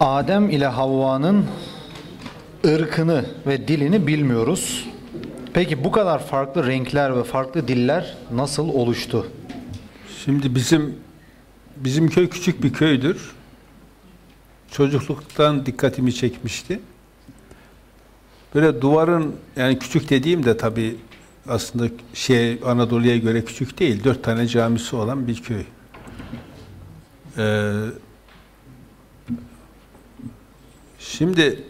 Adem ile Havva'nın ırkını ve dilini bilmiyoruz. Peki bu kadar farklı renkler ve farklı diller nasıl oluştu? Şimdi bizim bizim köy küçük bir köydür. Çocukluktan dikkatimi çekmişti. Böyle duvarın yani küçük dediğim de tabii aslında şey Anadolu'ya göre küçük değil. Dört tane camisi olan bir köy. Ee, şimdi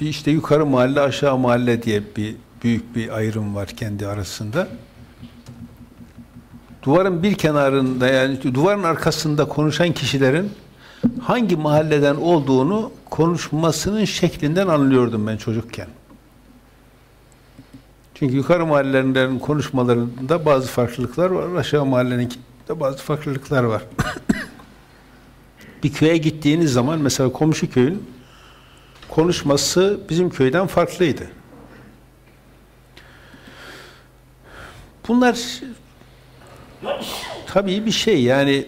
bir işte yukarı mahalle aşağı mahalle diye bir büyük bir ayrım var kendi arasında. Duvarın bir kenarında yani duvarın arkasında konuşan kişilerin hangi mahalleden olduğunu konuşmasının şeklinden anlıyordum ben çocukken. Çünkü yukarı mahallelerin konuşmalarında bazı farklılıklar var, aşağı mahallenin de bazı farklılıklar var. bir köye gittiğiniz zaman mesela komşu köyün konuşması bizim köyden farklıydı. Bunlar tabii bir şey yani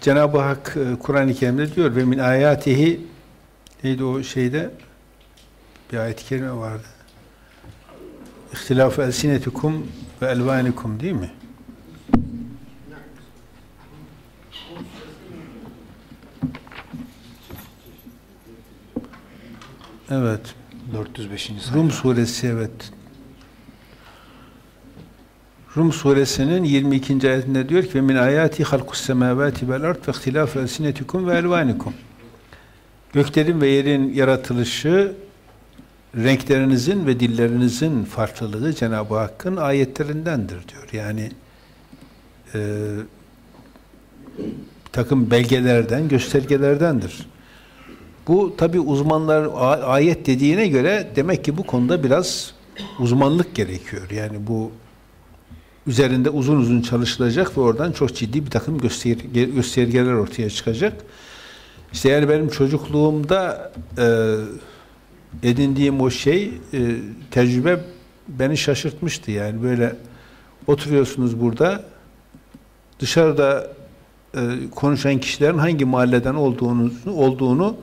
Cenab-ı Hak e, Kur'an-ı Kerim'de diyor ve min ayatihi neydi o şeyde bir ayet-i kerime vardı. İhtilafü elsinetikum ve elvanikum değil mi? Evet. 405. sayfa. Rum suresi evet. Rum suresinin 22. ayetinde diyor ki ve min ayati halkus semavati vel ard ve ihtilafu elsinetikum ve elvanikum. Göklerin ve yerin yaratılışı renklerinizin ve dillerinizin farklılığı Cenab-ı Hakk'ın ayetlerindendir diyor. Yani e, takım belgelerden, göstergelerdendir. Bu tabi uzmanlar ayet dediğine göre demek ki bu konuda biraz uzmanlık gerekiyor. Yani bu üzerinde uzun uzun çalışılacak ve oradan çok ciddi bir takım gösterge, göstergeler ortaya çıkacak. İşte yani benim çocukluğumda e, edindiğim o şey e, tecrübe beni şaşırtmıştı. Yani böyle oturuyorsunuz burada dışarıda e, konuşan kişilerin hangi mahalleden olduğunu olduğunu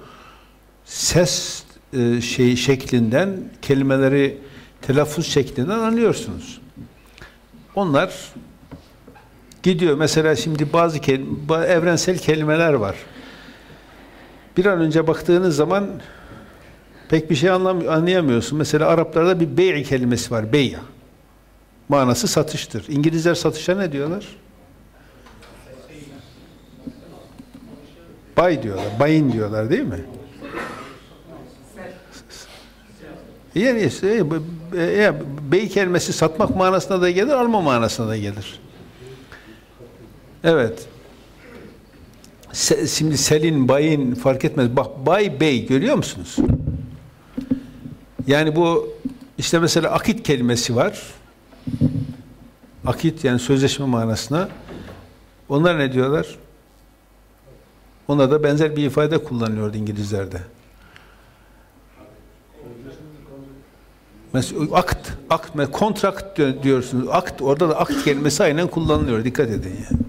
ses e, şey şeklinden kelimeleri telaffuz şeklinden anlıyorsunuz. Onlar gidiyor. Mesela şimdi bazı kelim, ba- evrensel kelimeler var. Bir an önce baktığınız zaman pek bir şey anlam anlayamıyorsun. Mesela Araplarda bir bey kelimesi var. Bey'a. Manası satıştır. İngilizler satışa ne diyorlar? Bay diyorlar. Bayın diyorlar değil mi? Yani işte, e, e, bey kelimesi satmak manasına da gelir, alma manasına da gelir. Evet. Se, şimdi selin, bayın fark etmez. Bak bay, bey görüyor musunuz? Yani bu işte mesela akit kelimesi var. Akit yani sözleşme manasına. Onlar ne diyorlar? Onlar da benzer bir ifade kullanıyordu İngilizlerde. Mesela akt, akt, kontrakt diyorsunuz. Akt, orada da akt kelimesi aynen kullanılıyor. Dikkat edin yani.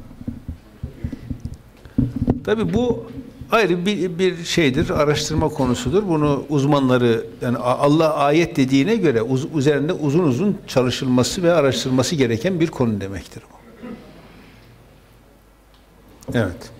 Tabii bu ayrı bir, bir şeydir, araştırma konusudur. Bunu uzmanları, yani Allah ayet dediğine göre uz, üzerinde uzun uzun çalışılması ve araştırılması gereken bir konu demektir bu. Evet.